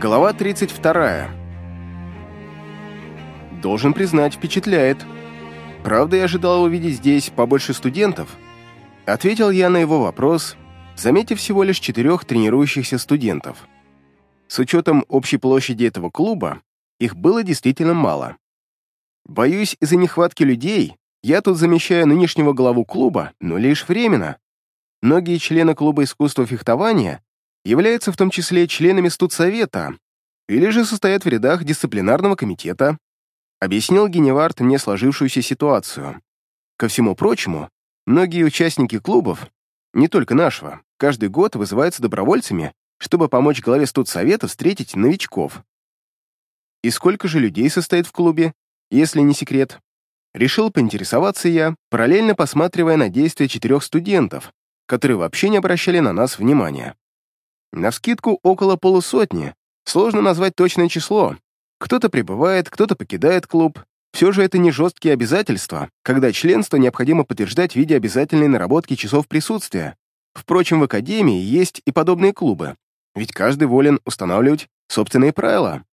Глава 32. Должен признать, впечатляет. Правда, я ожидал увидеть здесь побольше студентов. Ответил я на его вопрос, заметив всего лишь четырех тренирующихся студентов. С учетом общей площади этого клуба, их было действительно мало. Боюсь, из-за нехватки людей я тут замещаю нынешнего главу клуба, но лишь временно. Многие члены клуба искусства фехтования являются в том числе членами студсовета или же состоят в рядах дисциплинарного комитета, объяснил Геневард мне сложившуюся ситуацию. Ко всему прочему, многие участники клубов, не только нашего, каждый год вызываются добровольцами, чтобы помочь главе студсовета встретить новичков. И сколько же людей состоит в клубе, если не секрет? Решил поинтересоваться я, параллельно посматривая на действия четырех студентов, которые вообще не обращали на нас внимания. Навскидку около полусотни. Сложно назвать точное число. Кто-то прибывает, кто-то покидает клуб. Все же это не жесткие обязательства, когда членство необходимо подтверждать в виде обязательной наработки часов присутствия. Впрочем, в академии есть и подобные клубы, ведь каждый волен устанавливать собственные правила.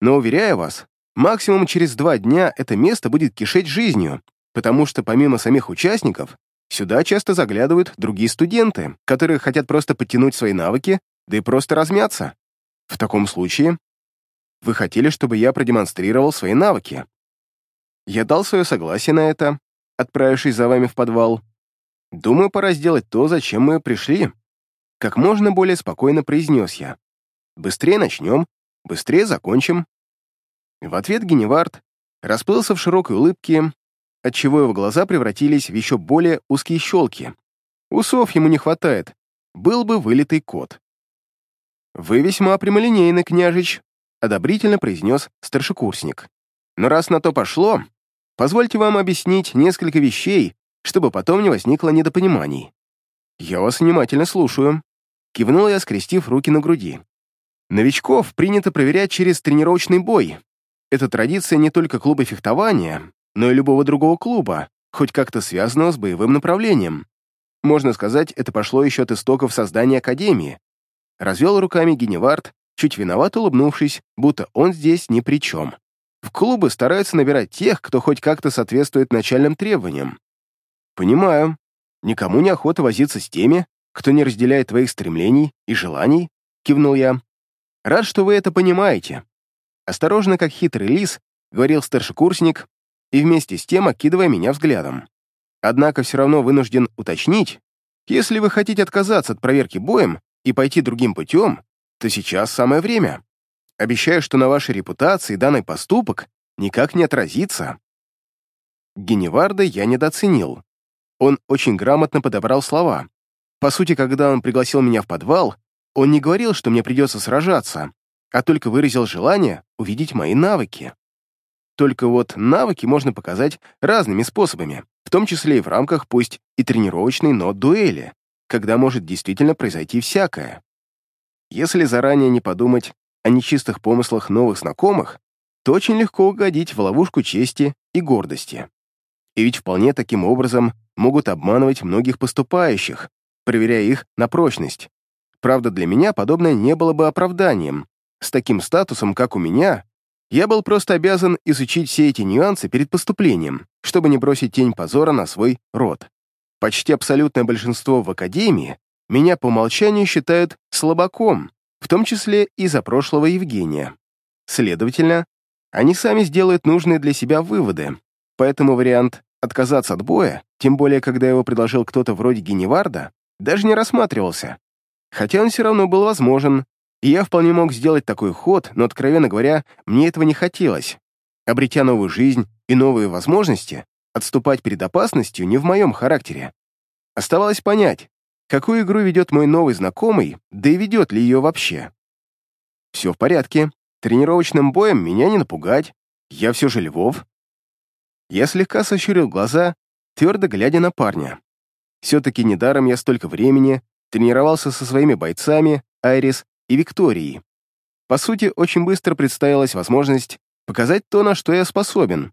Но, уверяю вас, максимум через два дня это место будет кишеть жизнью, потому что помимо самих участников, Сюда часто заглядывают другие студенты, которые хотят просто подтянуть свои навыки, да и просто размяться. В таком случае вы хотели, чтобы я продемонстрировал свои навыки. Я дал свое согласие на это, отправившись за вами в подвал. Думаю, пора сделать то, зачем мы пришли. Как можно более спокойно произнес я. Быстрее начнем, быстрее закончим. В ответ Геневард расплылся в широкой улыбке отчего его глаза превратились в еще более узкие щелки. Усов ему не хватает, был бы вылитый кот. «Вы весьма прямолинейный, княжич», — одобрительно произнес старшекурсник. «Но раз на то пошло, позвольте вам объяснить несколько вещей, чтобы потом не возникло недопониманий». «Я вас внимательно слушаю», — кивнул я, скрестив руки на груди. «Новичков принято проверять через тренировочный бой. Это традиция не только клуба фехтования, но и любого другого клуба, хоть как-то связанного с боевым направлением. Можно сказать, это пошло еще от истоков создания Академии. Развел руками Геневард, чуть виноват улыбнувшись, будто он здесь ни при чем. В клубы стараются набирать тех, кто хоть как-то соответствует начальным требованиям. Понимаю. Никому не охота возиться с теми, кто не разделяет твоих стремлений и желаний, кивнул я. Рад, что вы это понимаете. Осторожно, как хитрый лис, говорил старшекурсник, и вместе с тем окидывая меня взглядом. Однако все равно вынужден уточнить, если вы хотите отказаться от проверки боем и пойти другим путем, то сейчас самое время. Обещаю, что на вашей репутации данный поступок никак не отразится. Геневарда я недооценил. Он очень грамотно подобрал слова. По сути, когда он пригласил меня в подвал, он не говорил, что мне придется сражаться, а только выразил желание увидеть мои навыки. Только вот навыки можно показать разными способами, в том числе и в рамках пусть и тренировочной, но дуэли, когда может действительно произойти всякое. Если заранее не подумать о нечистых помыслах новых знакомых, то очень легко угодить в ловушку чести и гордости. И ведь вполне таким образом могут обманывать многих поступающих, проверяя их на прочность. Правда, для меня подобное не было бы оправданием. С таким статусом, как у меня, я был просто обязан изучить все эти нюансы перед поступлением, чтобы не бросить тень позора на свой род. Почти абсолютное большинство в академии меня по умолчанию считают слабаком, в том числе и за прошлого Евгения. Следовательно, они сами сделают нужные для себя выводы, поэтому вариант отказаться от боя, тем более когда его предложил кто-то вроде Геневарда, даже не рассматривался. Хотя он все равно был возможен, я вполне мог сделать такой ход, но, откровенно говоря, мне этого не хотелось. Обретя новую жизнь и новые возможности, отступать перед опасностью не в моем характере. Оставалось понять, какую игру ведет мой новый знакомый, да и ведет ли ее вообще. Все в порядке. Тренировочным боем меня не напугать. Я все же Львов. Я слегка сощурил глаза, твердо глядя на парня. Все-таки недаром я столько времени тренировался со своими бойцами, Айрис и Виктории. По сути, очень быстро представилась возможность показать то, на что я способен.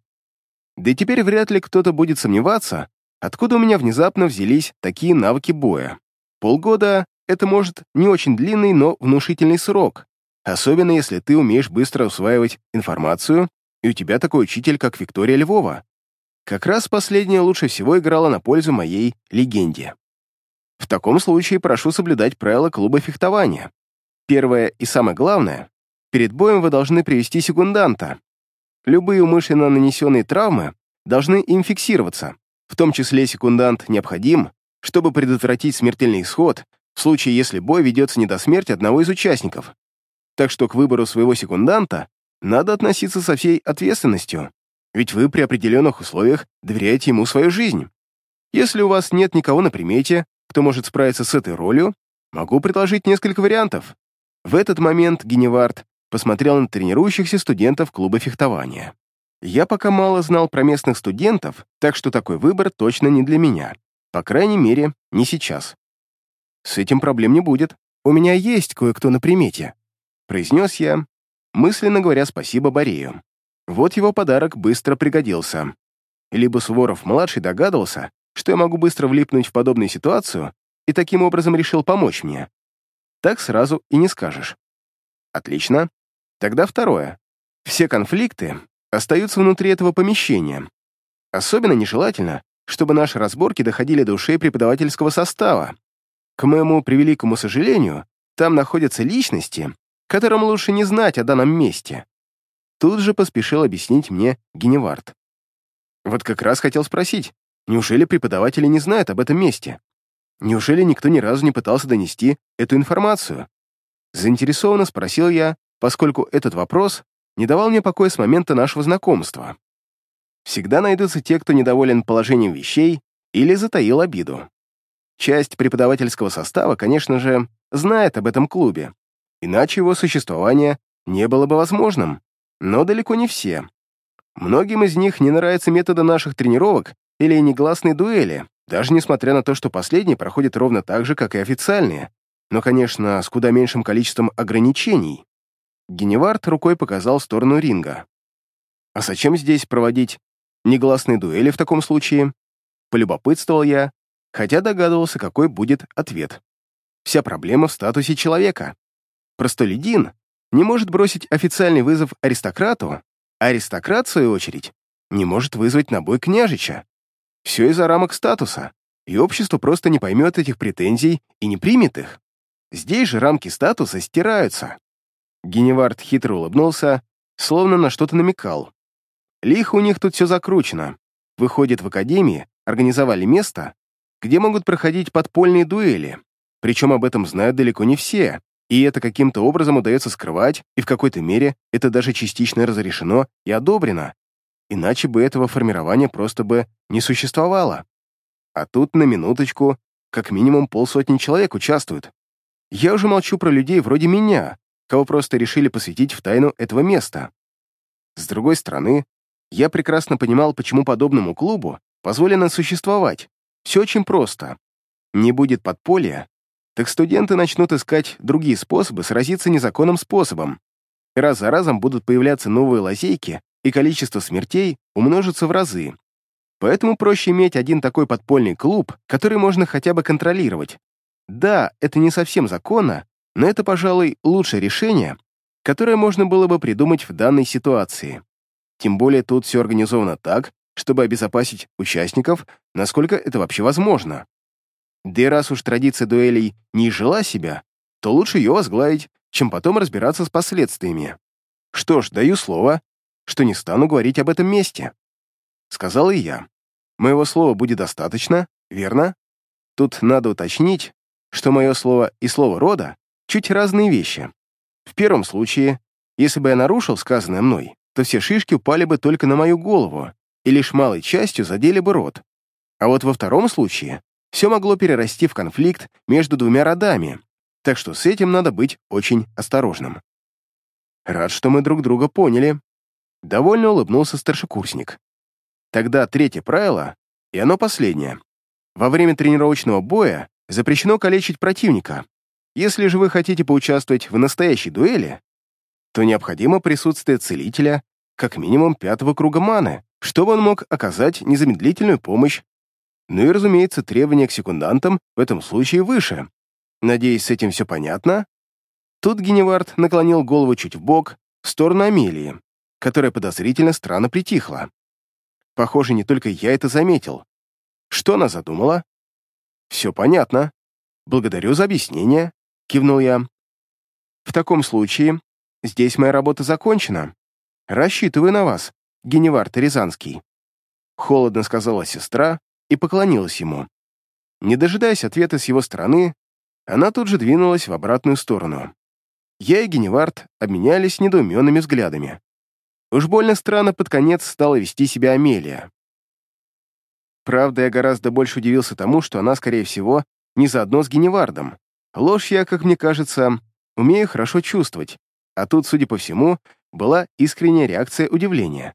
Да и теперь вряд ли кто-то будет сомневаться, откуда у меня внезапно взялись такие навыки боя. Полгода — это, может, не очень длинный, но внушительный срок. особенно если ты умеешь быстро усваивать информацию, и у тебя такой учитель, как Виктория Львова. Как раз последняя лучше всего играла на пользу моей легенде. В таком случае прошу соблюдать правила клуба фехтования. Первое и самое главное, перед боем вы должны привести секунданта. Любые умышленно нанесенные травмы должны им фиксироваться, в том числе секундант необходим, чтобы предотвратить смертельный исход в случае, если бой ведется не до смерти одного из участников. Так что к выбору своего секунданта надо относиться со всей ответственностью, ведь вы при определенных условиях доверяете ему свою жизнь. Если у вас нет никого на примете, кто может справиться с этой ролью, могу предложить несколько вариантов. В этот момент Геневард посмотрел на тренирующихся студентов клуба фехтования. Я пока мало знал про местных студентов, так что такой выбор точно не для меня. По крайней мере, не сейчас. С этим проблем не будет. У меня есть кое-кто на примете, произнес я, мысленно говоря спасибо Борею. Вот его подарок быстро пригодился. Либо Суворов-младший догадывался, что я могу быстро влипнуть в подобную ситуацию и таким образом решил помочь мне. Так сразу и не скажешь. Отлично. Тогда второе. Все конфликты остаются внутри этого помещения. Особенно нежелательно, чтобы наши разборки доходили до ушей преподавательского состава. К моему превеликому сожалению, там находятся личности, которым лучше не знать о данном месте. Тут же поспешил объяснить мне Геневард. Вот как раз хотел спросить, неужели преподаватели не знают об этом месте? Неужели никто ни разу не пытался донести эту информацию? Заинтересованно спросил я, поскольку этот вопрос не давал мне покоя с момента нашего знакомства. Всегда найдутся те, кто недоволен положением вещей или затаил обиду. Часть преподавательского состава, конечно же, знает об этом клубе, иначе его существование не было бы возможным, но далеко не все. Многим из них не нравятся методы наших тренировок или негласные дуэли, даже несмотря на то, что последние проходят ровно так же, как и официальные, но, конечно, с куда меньшим количеством ограничений. Геневард рукой показал сторону ринга. «А зачем здесь проводить негласные дуэли в таком случае?» Полюбопытствовал я, хотя догадывался, какой будет ответ. Вся проблема в статусе человека. Простолюдин не может бросить официальный вызов аристократу, а аристократ, в свою очередь, не может вызвать на бой княжича. Все из-за рамок статуса, и общество просто не поймет этих претензий и не примет их. Здесь же рамки статуса стираются. Геневард хитро улыбнулся, словно на что-то намекал. Лихо у них тут все закручено. Выходит, в академии организовали место, где могут проходить подпольные дуэли. Причем об этом знают далеко не все, и это каким-то образом удается скрывать, и в какой-то мере это даже частично разрешено и одобрено. Иначе бы этого формирования просто бы не существовало. А тут, на минуточку, как минимум полсотни человек участвуют. Я уже молчу про людей вроде меня, кого просто решили посвятить в тайну этого места. С другой стороны, я прекрасно понимал, почему подобному клубу позволено существовать. Все очень просто. Не будет подполья, так студенты начнут искать другие способы сразиться незаконным способом. Раз за разом будут появляться новые лазейки, и количество смертей умножится в разы. Поэтому проще иметь один такой подпольный клуб, который можно хотя бы контролировать. Да, это не совсем законно, но это, пожалуй, лучшее решение, которое можно было бы придумать в данной ситуации. Тем более тут все организовано так, чтобы обезопасить участников, насколько это вообще возможно. Да и раз уж традиция дуэлей не жила себя, то лучше ее возглавить, чем потом разбираться с последствиями. Что ж, даю слово, что не стану говорить об этом месте. Сказал и я. Моего слова будет достаточно, верно? Тут надо уточнить, что мое слово и слово рода чуть разные вещи. В первом случае, если бы я нарушил сказанное мной, то все шишки упали бы только на мою голову и лишь малой частью задели бы рот. А вот во втором случае все могло перерасти в конфликт между двумя родами, так что с этим надо быть очень осторожным. Рад, что мы друг друга поняли. Довольно улыбнулся старшекурсник. Тогда третье правило, и оно последнее. Во время тренировочного боя запрещено калечить противника, если же вы хотите поучаствовать в настоящей дуэли, то необходимо присутствие целителя как минимум пятого круга маны, чтобы он мог оказать незамедлительную помощь. Ну и, разумеется, требования к секундантам в этом случае выше. Надеюсь, с этим все понятно? Тут Геневард наклонил голову чуть в бок в сторону Амелии, которая подозрительно странно притихла. Похоже, не только я это заметил. Что она задумала? «Все понятно. Благодарю за объяснение», — кивнул я. «В таком случае здесь моя работа закончена. Рассчитываю на вас, Геневард Рязанский», — холодно сказала сестра и поклонилась ему. Не дожидаясь ответа с его стороны, она тут же двинулась в обратную сторону. Я и Геневард обменялись недоуменными взглядами. Уж больно странно под конец стала вести себя Амелия. Правда, я гораздо больше удивился тому, что она, скорее всего, не заодно с Геневардом. Ложь я, как мне кажется, умею хорошо чувствовать, а тут, судя по всему, была искренняя реакция удивления.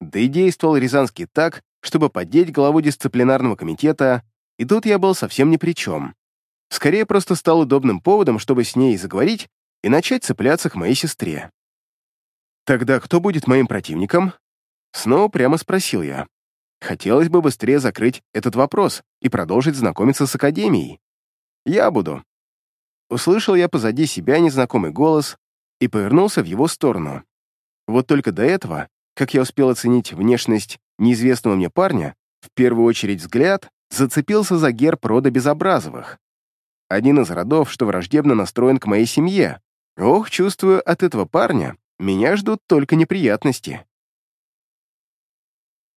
Да и действовал Рязанский так, чтобы поддеть главу дисциплинарного комитета, и тут я был совсем ни при чем. Скорее, просто стал удобным поводом, чтобы с ней заговорить и начать цепляться к моей сестре. «Тогда кто будет моим противником?» Снова прямо спросил я. Хотелось бы быстрее закрыть этот вопрос и продолжить знакомиться с Академией. «Я буду». Услышал я позади себя незнакомый голос и повернулся в его сторону. Вот только до этого, как я успел оценить внешность неизвестного мне парня, в первую очередь взгляд зацепился за герб рода Безобразовых. Один из родов, что враждебно настроен к моей семье. Ох, чувствую, от этого парня меня ждут только неприятности.